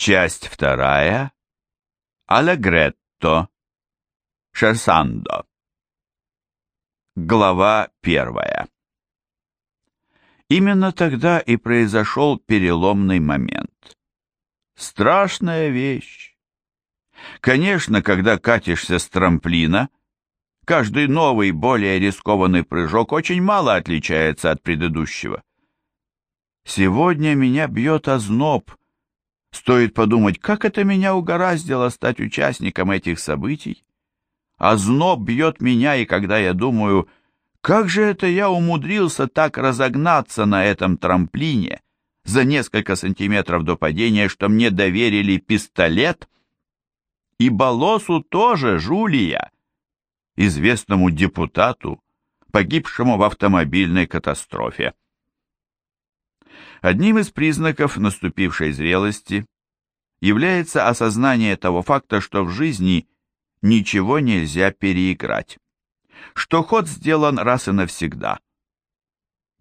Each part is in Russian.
Часть вторая. Алегретто. Шерсандо. Глава первая. Именно тогда и произошел переломный момент. Страшная вещь. Конечно, когда катишься с трамплина, каждый новый, более рискованный прыжок очень мало отличается от предыдущего. Сегодня меня бьет озноб, Стоит подумать, как это меня угораздило стать участником этих событий. А зноб бьет меня, и когда я думаю, как же это я умудрился так разогнаться на этом трамплине за несколько сантиметров до падения, что мне доверили пистолет? И Болосу тоже, Жулия, известному депутату, погибшему в автомобильной катастрофе. Одним из признаков наступившей зрелости является осознание того факта, что в жизни ничего нельзя переиграть, что ход сделан раз и навсегда.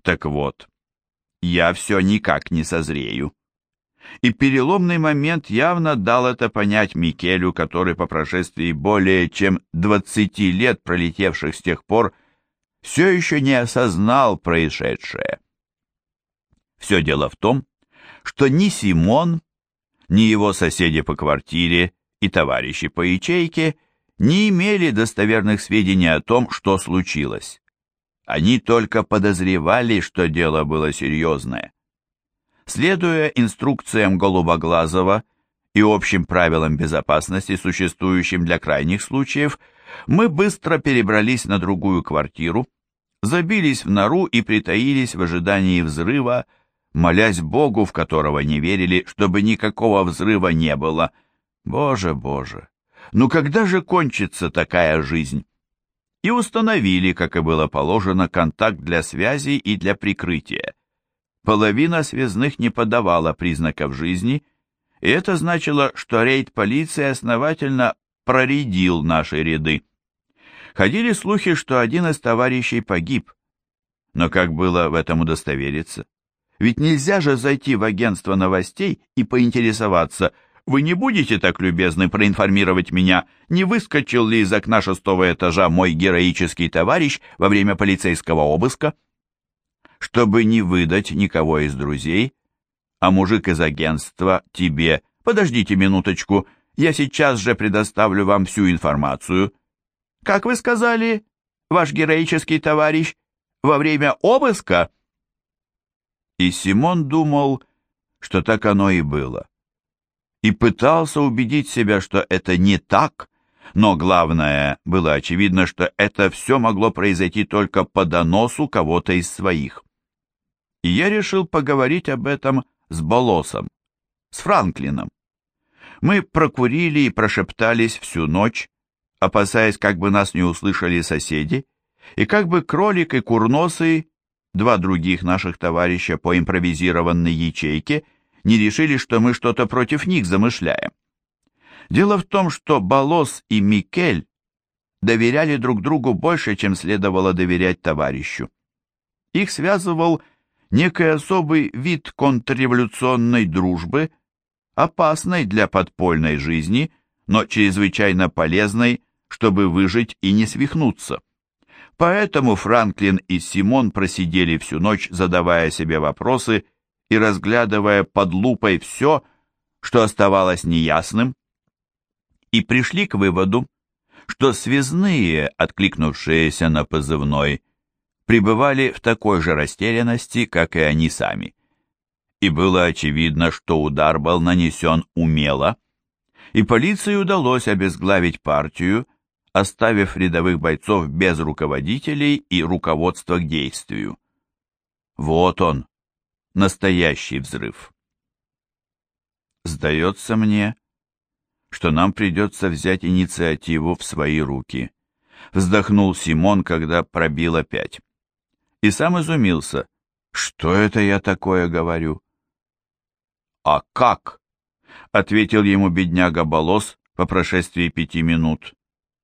Так вот, я все никак не созрею. И переломный момент явно дал это понять Микелю, который по прошествии более чем 20 лет, пролетевших с тех пор, все еще не осознал происшедшее. Все дело в том, что ни Симон, ни его соседи по квартире и товарищи по ячейке не имели достоверных сведений о том, что случилось. Они только подозревали, что дело было серьезное. Следуя инструкциям Голубоглазова и общим правилам безопасности, существующим для крайних случаев, мы быстро перебрались на другую квартиру, забились в нору и притаились в ожидании взрыва, молясь Богу, в которого не верили, чтобы никакого взрыва не было. Боже, Боже, ну когда же кончится такая жизнь? И установили, как и было положено, контакт для связи и для прикрытия. Половина связных не подавала признаков жизни, и это значило, что рейд полиции основательно проредил наши ряды. Ходили слухи, что один из товарищей погиб, но как было в этом удостовериться? Ведь нельзя же зайти в агентство новостей и поинтересоваться, вы не будете так любезны проинформировать меня, не выскочил ли из окна шестого этажа мой героический товарищ во время полицейского обыска? Чтобы не выдать никого из друзей, а мужик из агентства тебе, подождите минуточку, я сейчас же предоставлю вам всю информацию. Как вы сказали, ваш героический товарищ, во время обыска? И Симон думал, что так оно и было. И пытался убедить себя, что это не так, но главное, было очевидно, что это все могло произойти только по доносу кого-то из своих. И я решил поговорить об этом с Болосом, с Франклином. Мы прокурили и прошептались всю ночь, опасаясь, как бы нас не услышали соседи, и как бы кролик и курносый два других наших товарища по импровизированной ячейке не решили, что мы что-то против них замышляем. Дело в том, что Болос и Микель доверяли друг другу больше, чем следовало доверять товарищу. Их связывал некий особый вид контрреволюционной дружбы, опасной для подпольной жизни, но чрезвычайно полезной, чтобы выжить и не свихнуться. Поэтому Франклин и Симон просидели всю ночь, задавая себе вопросы и разглядывая под лупой все, что оставалось неясным, и пришли к выводу, что связные, откликнувшиеся на позывной, пребывали в такой же растерянности, как и они сами. И было очевидно, что удар был нанесен умело, и полиции удалось обезглавить партию, оставив рядовых бойцов без руководителей и руководства к действию. Вот он, настоящий взрыв. Сдается мне, что нам придется взять инициативу в свои руки. Вздохнул Симон, когда пробило пять. И сам изумился. Что это я такое говорю? А как? Ответил ему бедняга Болос по прошествии пяти минут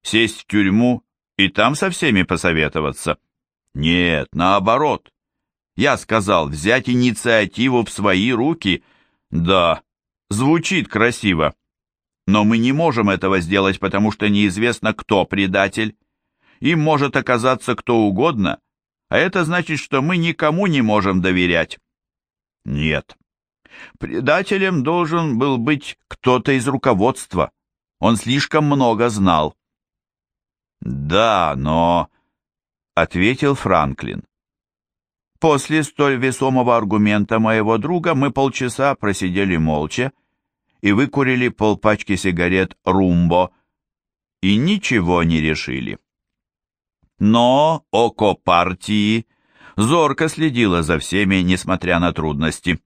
сесть в тюрьму и там со всеми посоветоваться. Нет, наоборот. Я сказал взять инициативу в свои руки. Да, Звучит красиво. Но мы не можем этого сделать, потому что неизвестно, кто предатель. Им может оказаться кто угодно, а это значит, что мы никому не можем доверять. Нет. Предателем должен был быть кто-то из руководства. Он слишком много знал. Да, но... Ответил Франклин. После столь весомого аргумента моего друга мы полчаса просидели молча и выкурили полпачки сигарет «Румбо» и ничего не решили. Но око партии зорко следило за всеми, несмотря на трудности.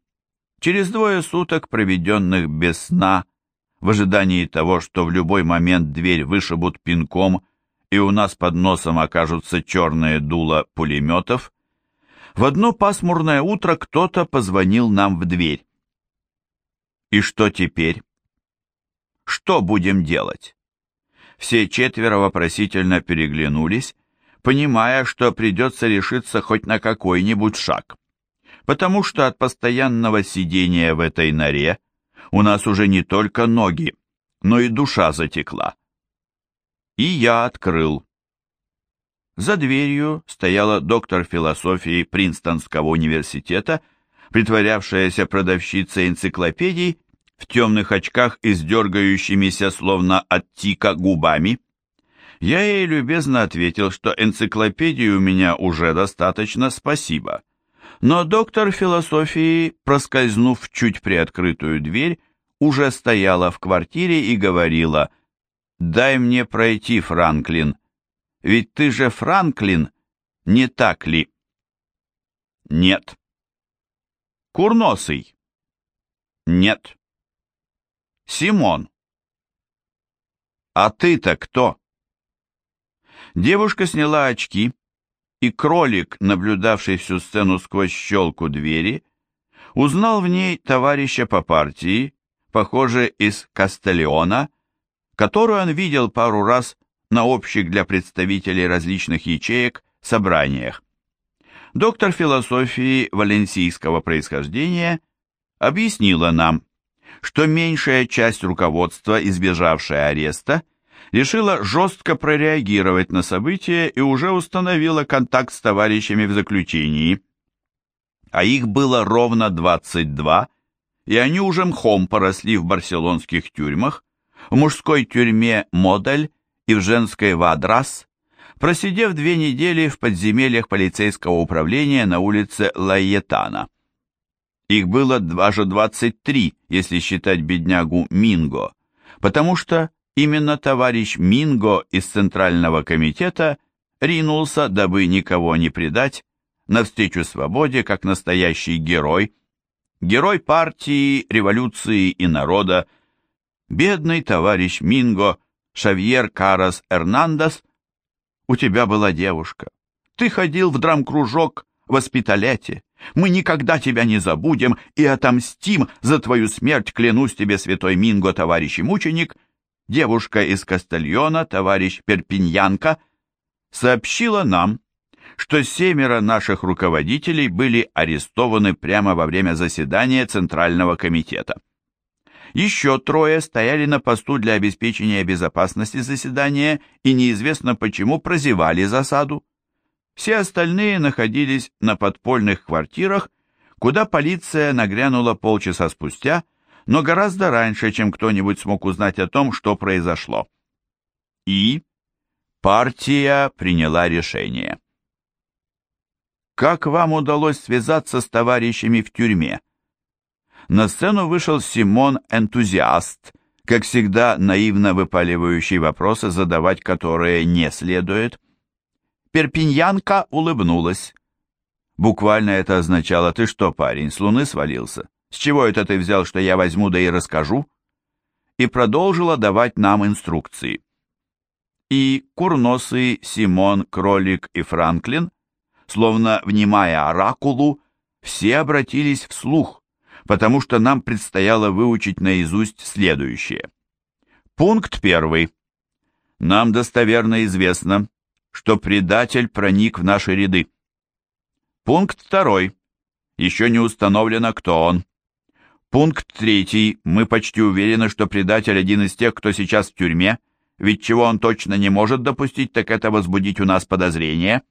Через двое суток, проведенных без сна, в ожидании того, что в любой момент дверь вышибут пинком и у нас под носом окажутся черные дула пулеметов, в одно пасмурное утро кто-то позвонил нам в дверь. И что теперь? Что будем делать? Все четверо вопросительно переглянулись, понимая, что придется решиться хоть на какой-нибудь шаг. Потому что от постоянного сидения в этой норе у нас уже не только ноги, но и душа затекла. И я открыл. За дверью стояла доктор философии Принстонского университета, притворявшаяся продавщицей энциклопедий в темных очках и с дергающимися, словно от тика, губами. Я ей любезно ответил, что энциклопедии у меня уже достаточно, спасибо. Но доктор философии, проскользнув чуть приоткрытую дверь, уже стояла в квартире и говорила «Дай мне пройти, Франклин, ведь ты же Франклин, не так ли?» «Нет». «Курносый?» «Нет». «Симон». «А ты-то кто?» Девушка сняла очки, и кролик, наблюдавший всю сцену сквозь щелку двери, узнал в ней товарища по партии, похоже, из Кастелеона, которую он видел пару раз на общих для представителей различных ячеек собраниях. Доктор философии валенсийского происхождения объяснила нам, что меньшая часть руководства, избежавшая ареста, решила жестко прореагировать на события и уже установила контакт с товарищами в заключении. А их было ровно 22, и они уже мхом поросли в барселонских тюрьмах, в мужской тюрьме «Модель» и в женской «Вадрас», просидев две недели в подземельях полицейского управления на улице Лайетана. Их было даже 23, если считать беднягу Минго, потому что Именно товарищ Минго из Центрального комитета ринулся, дабы никого не предать, навстречу свободе, как настоящий герой, герой партии, революции и народа, бедный товарищ Минго, Шавьер Карас Эрнандес, у тебя была девушка. Ты ходил в драм-кружок в воспиталяте. Мы никогда тебя не забудем и отомстим за твою смерть, клянусь тебе, святой Минго, товарищ и мученик, — девушка из Кастельона, товарищ Перпиньянка, сообщила нам, что семеро наших руководителей были арестованы прямо во время заседания Центрального комитета. Еще трое стояли на посту для обеспечения безопасности заседания и неизвестно почему прозевали засаду. Все остальные находились на подпольных квартирах, куда полиция нагрянула полчаса спустя – но гораздо раньше, чем кто-нибудь смог узнать о том, что произошло. И партия приняла решение. Как вам удалось связаться с товарищами в тюрьме? На сцену вышел Симон-энтузиаст, как всегда наивно выпаливающий вопросы, задавать которые не следует. Перпиньянка улыбнулась. Буквально это означало «Ты что, парень, с луны свалился?» С чего это ты взял, что я возьму да и расскажу?» И продолжила давать нам инструкции. И Курносый, Симон, Кролик и Франклин, словно внимая оракулу, все обратились вслух, потому что нам предстояло выучить наизусть следующее. Пункт первый. Нам достоверно известно, что предатель проник в наши ряды. Пункт второй. Еще не установлено, кто он. Пункт третий. Мы почти уверены, что предатель один из тех, кто сейчас в тюрьме, ведь чего он точно не может допустить, так это возбудить у нас подозрение.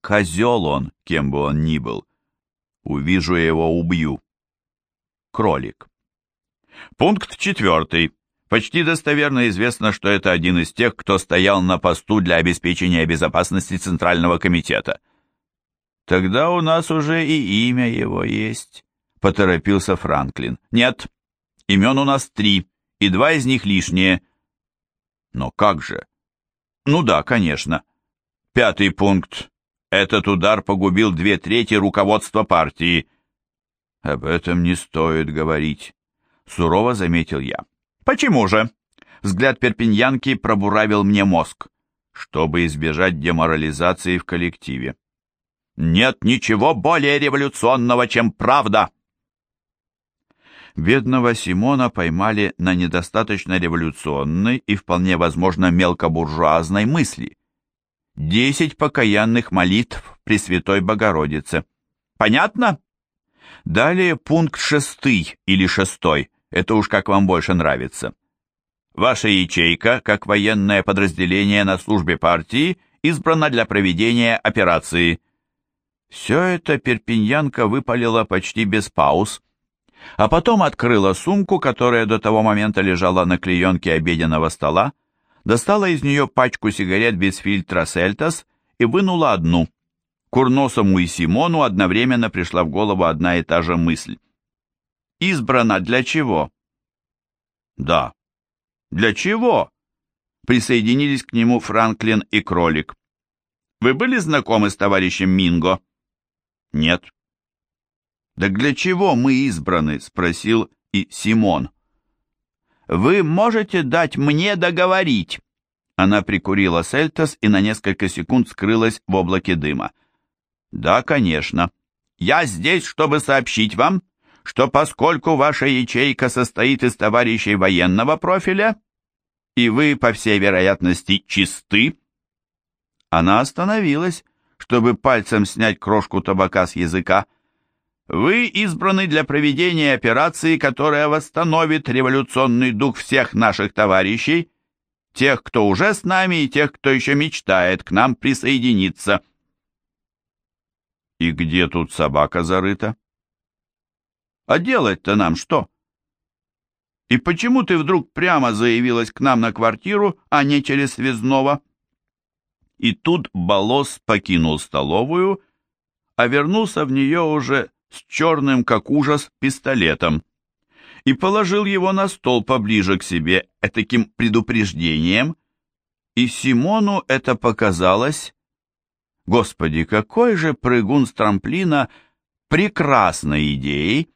Козел он, кем бы он ни был. Увижу его, убью. Кролик. Пункт четвертый. Почти достоверно известно, что это один из тех, кто стоял на посту для обеспечения безопасности Центрального комитета. Тогда у нас уже и имя его есть, поторопился Франклин. Нет, имен у нас три, и два из них лишние. Но как же? Ну да, конечно. Пятый пункт. Этот удар погубил две трети руководства партии. Об этом не стоит говорить, сурово заметил я. Почему же? Взгляд перпиньянки пробуравил мне мозг, чтобы избежать деморализации в коллективе. Нет ничего более революционного, чем правда. Бедного Симона поймали на недостаточно революционной и вполне возможно мелкобуржуазной мысли. Десять покаянных молитв Пресвятой Богородице. Понятно? Далее пункт шестый или шестой. Это уж как вам больше нравится. Ваша ячейка, как военное подразделение на службе партии, избрана для проведения операции. Все это Перпиньянка выпалила почти без пауз, а потом открыла сумку, которая до того момента лежала на клеенке обеденного стола, достала из нее пачку сигарет без фильтра «Сельтас» и вынула одну. Курносому и Симону одновременно пришла в голову одна и та же мысль. Избрана для чего? Да. Для чего? Присоединились к нему Франклин и Кролик. Вы были знакомы с товарищем Минго? Нет. «Так для чего мы избраны?» — спросил и Симон. «Вы можете дать мне договорить?» Она прикурила сельтос и на несколько секунд скрылась в облаке дыма. «Да, конечно. Я здесь, чтобы сообщить вам, что поскольку ваша ячейка состоит из товарищей военного профиля, и вы, по всей вероятности, чисты...» Она остановилась, чтобы пальцем снять крошку табака с языка. «Вы избраны для проведения операции, которая восстановит революционный дух всех наших товарищей, тех, кто уже с нами, и тех, кто еще мечтает к нам присоединиться». «И где тут собака зарыта?» А делать-то нам что? И почему ты вдруг прямо заявилась к нам на квартиру, а не через связного? И тут Болос покинул столовую, а вернулся в нее уже с черным, как ужас, пистолетом и положил его на стол поближе к себе таким предупреждением, и Симону это показалось... Господи, какой же прыгун с трамплина прекрасной идеей!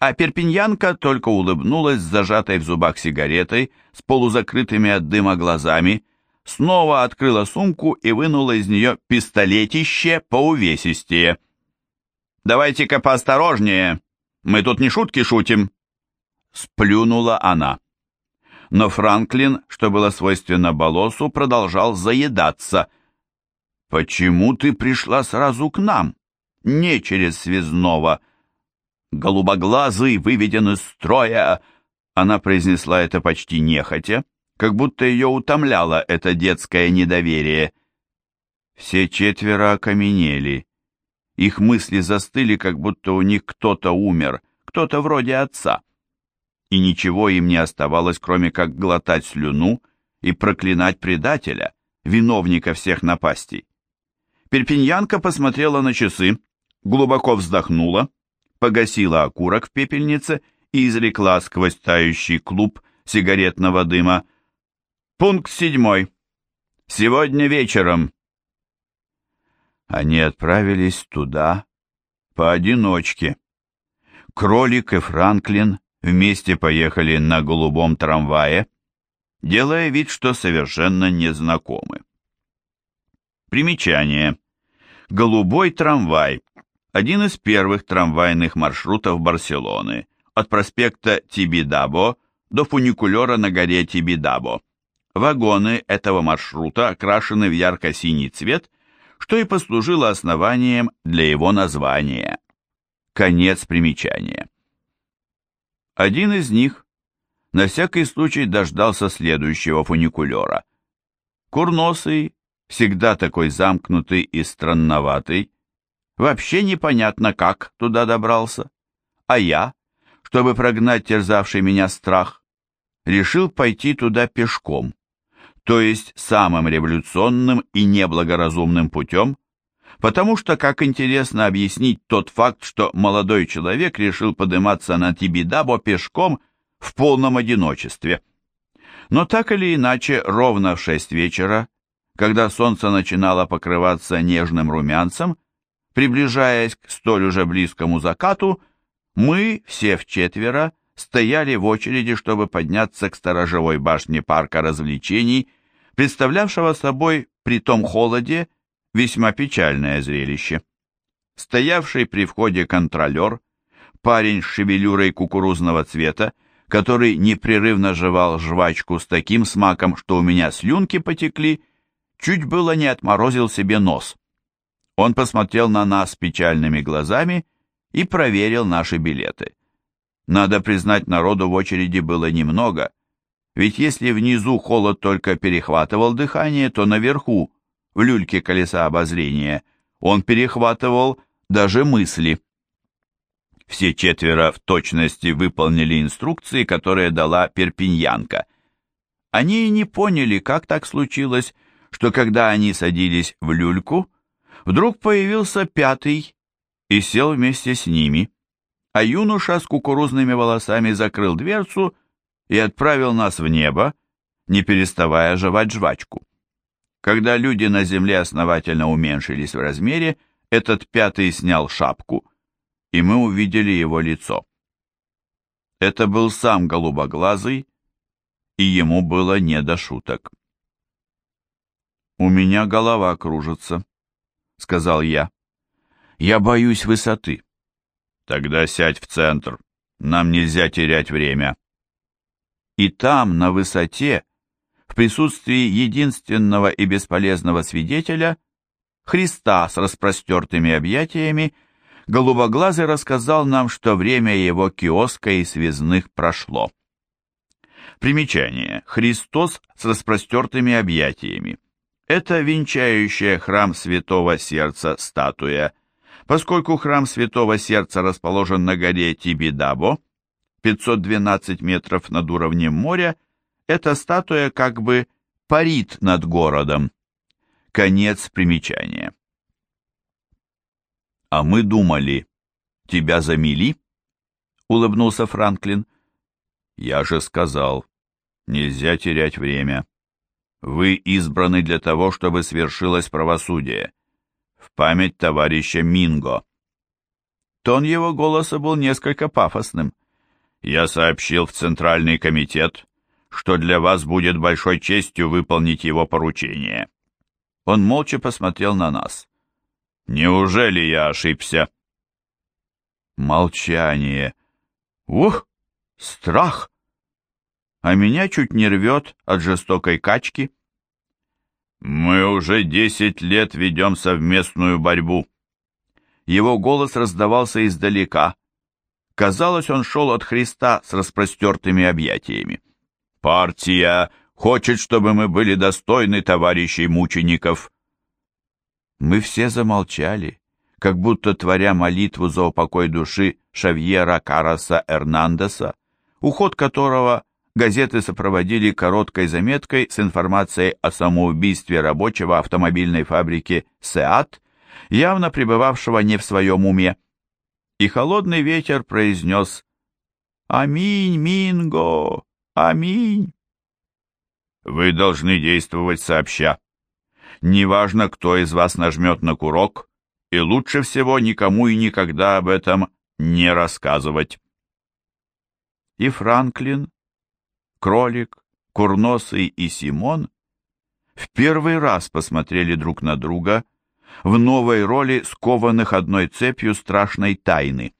а перпиньянка только улыбнулась с зажатой в зубах сигаретой, с полузакрытыми от дыма глазами, снова открыла сумку и вынула из нее пистолетище поувесистее. «Давайте-ка поосторожнее, мы тут не шутки шутим», — сплюнула она. Но Франклин, что было свойственно Болосу, продолжал заедаться. «Почему ты пришла сразу к нам, не через связного?» голубоглазый, выведен из строя!» Она произнесла это почти нехотя, как будто ее утомляло это детское недоверие. Все четверо окаменели. Их мысли застыли, как будто у них кто-то умер, кто-то вроде отца. И ничего им не оставалось, кроме как глотать слюну и проклинать предателя, виновника всех напастей. Перпиньянка посмотрела на часы, глубоко вздохнула, погасила окурок в пепельнице и извлекла сквозь тающий клуб сигаретного дыма. Пункт седьмой. Сегодня вечером. Они отправились туда поодиночке. Кролик и Франклин вместе поехали на голубом трамвае, делая вид, что совершенно незнакомы. Примечание. Голубой трамвай один из первых трамвайных маршрутов Барселоны от проспекта Тибидабо до фуникулера на горе Тибидабо. Вагоны этого маршрута окрашены в ярко-синий цвет, что и послужило основанием для его названия. Конец примечания. Один из них на всякий случай дождался следующего фуникулера. Курносый, всегда такой замкнутый и странноватый, вообще непонятно как туда добрался. А я, чтобы прогнать терзавший меня страх, решил пойти туда пешком, то есть самым революционным и неблагоразумным путем, потому что, как интересно объяснить тот факт, что молодой человек решил подниматься на Тибидабо пешком в полном одиночестве. Но так или иначе, ровно в шесть вечера, когда солнце начинало покрываться нежным румянцем, приближаясь к столь уже близкому закату, мы, все в четверо, стояли в очереди, чтобы подняться к сторожевой башне парка развлечений, представлявшего собой при том холоде весьма печальное зрелище. Стоявший при входе контролер, парень с шевелюрой кукурузного цвета, который непрерывно жевал жвачку с таким смаком, что у меня слюнки потекли, чуть было не отморозил себе нос. Он посмотрел на нас печальными глазами и проверил наши билеты. Надо признать, народу в очереди было немного, ведь если внизу холод только перехватывал дыхание, то наверху, в люльке колеса обозрения, он перехватывал даже мысли. Все четверо в точности выполнили инструкции, которые дала перпиньянка. Они и не поняли, как так случилось, что когда они садились в люльку, вдруг появился пятый и сел вместе с ними а юноша с кукурузными волосами закрыл дверцу и отправил нас в небо, не переставая жевать жвачку. Когда люди на земле основательно уменьшились в размере, этот пятый снял шапку, и мы увидели его лицо. Это был сам голубоглазый, и ему было не до шуток. «У меня голова кружится», — сказал я. «Я боюсь высоты». Тогда сядь в центр. Нам нельзя терять время. И там, на высоте, в присутствии единственного и бесполезного свидетеля, Христа с распростертыми объятиями, Голубоглазый рассказал нам, что время его киоска и связных прошло. Примечание. Христос с распростертыми объятиями. Это венчающая храм Святого Сердца статуя Поскольку храм Святого Сердца расположен на горе Тибидабо, 512 метров над уровнем моря, эта статуя как бы парит над городом. Конец примечания. «А мы думали, тебя замели?» — улыбнулся Франклин. «Я же сказал, нельзя терять время. Вы избраны для того, чтобы свершилось правосудие в память товарища Минго. Тон его голоса был несколько пафосным. «Я сообщил в Центральный комитет, что для вас будет большой честью выполнить его поручение». Он молча посмотрел на нас. «Неужели я ошибся?» Молчание. Ух, страх! А меня чуть не рвет от жестокой качки. «Мы уже десять лет ведем совместную борьбу». Его голос раздавался издалека. Казалось, он шел от Христа с распростертыми объятиями. «Партия хочет, чтобы мы были достойны товарищей мучеников». Мы все замолчали, как будто творя молитву за упокой души Шавьера Караса Эрнандеса, уход которого газеты сопроводили короткой заметкой с информацией о самоубийстве рабочего автомобильной фабрики «Сеат», явно пребывавшего не в своем уме. И холодный ветер произнес «Аминь, Минго! Аминь!» Вы должны действовать сообща. Неважно, кто из вас нажмет на курок, и лучше всего никому и никогда об этом не рассказывать. И Франклин Кролик, Курносый и Симон в первый раз посмотрели друг на друга в новой роли скованных одной цепью страшной тайны.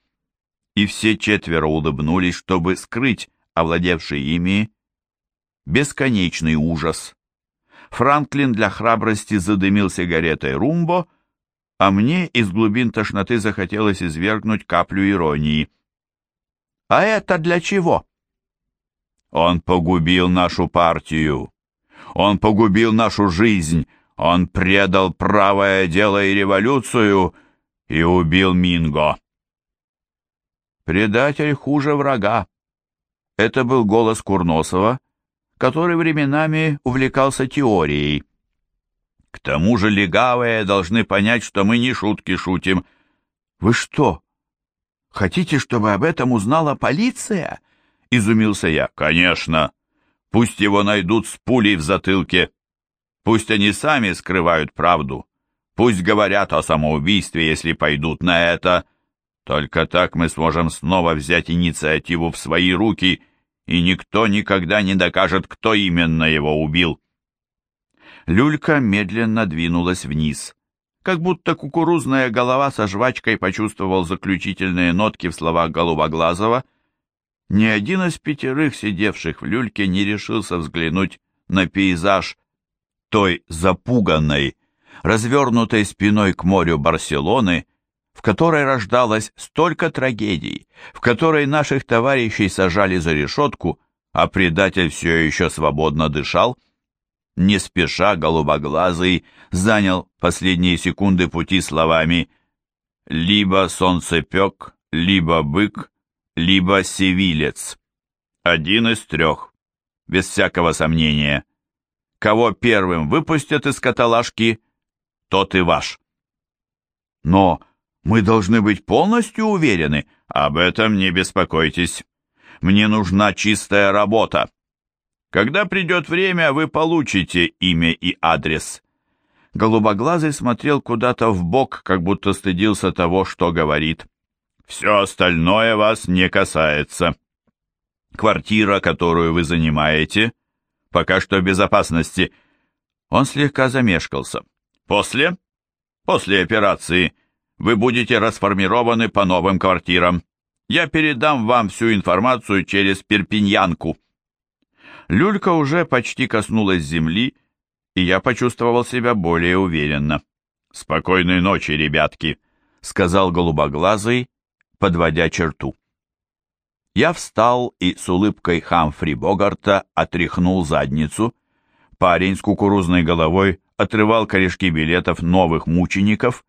И все четверо улыбнулись, чтобы скрыть овладевший ими бесконечный ужас. Франклин для храбрости задымил сигаретой румбо, а мне из глубин тошноты захотелось извергнуть каплю иронии. А это для чего? Он погубил нашу партию. Он погубил нашу жизнь. Он предал правое дело и революцию и убил Минго. Предатель хуже врага. Это был голос Курносова, который временами увлекался теорией. К тому же легавые должны понять, что мы не шутки шутим. Вы что, хотите, чтобы об этом узнала полиция? Изумился я. Конечно. Пусть его найдут с пулей в затылке. Пусть они сами скрывают правду. Пусть говорят о самоубийстве, если пойдут на это. Только так мы сможем снова взять инициативу в свои руки, и никто никогда не докажет, кто именно его убил. Люлька медленно двинулась вниз. Как будто кукурузная голова со жвачкой почувствовал заключительные нотки в словах Голубоглазова. Ни один из пятерых, сидевших в люльке, не решился взглянуть на пейзаж той запуганной, развернутой спиной к морю Барселоны, в которой рождалось столько трагедий, в которой наших товарищей сажали за решетку, а предатель все еще свободно дышал, не спеша голубоглазый занял последние секунды пути словами «либо солнцепек, либо бык, либо севилец». Один из трех, без всякого сомнения. Кого первым выпустят из каталажки, тот и ваш. Но мы должны быть полностью уверены, об этом не беспокойтесь. Мне нужна чистая работа. Когда придет время, вы получите имя и адрес». Голубоглазый смотрел куда-то в бок, как будто стыдился того, что говорит. «Все остальное вас не касается. Квартира, которую вы занимаете, пока что в безопасности». Он слегка замешкался. «После? После операции вы будете расформированы по новым квартирам. Я передам вам всю информацию через Перпиньянку». Люлька уже почти коснулась земли, и я почувствовал себя более уверенно. «Спокойной ночи, ребятки», — сказал голубоглазый, подводя черту. Я встал и с улыбкой Хамфри Богарта отряхнул задницу. Парень с кукурузной головой отрывал корешки билетов новых мучеников.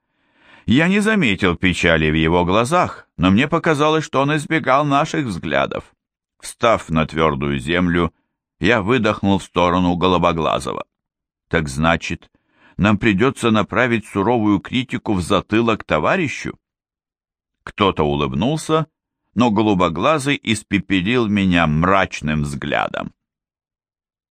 Я не заметил печали в его глазах, но мне показалось, что он избегал наших взглядов. Встав на твердую землю, я выдохнул в сторону Голубоглазого. Так значит, нам придется направить суровую критику в затылок товарищу? Кто-то улыбнулся, но Голубоглазый испепелил меня мрачным взглядом.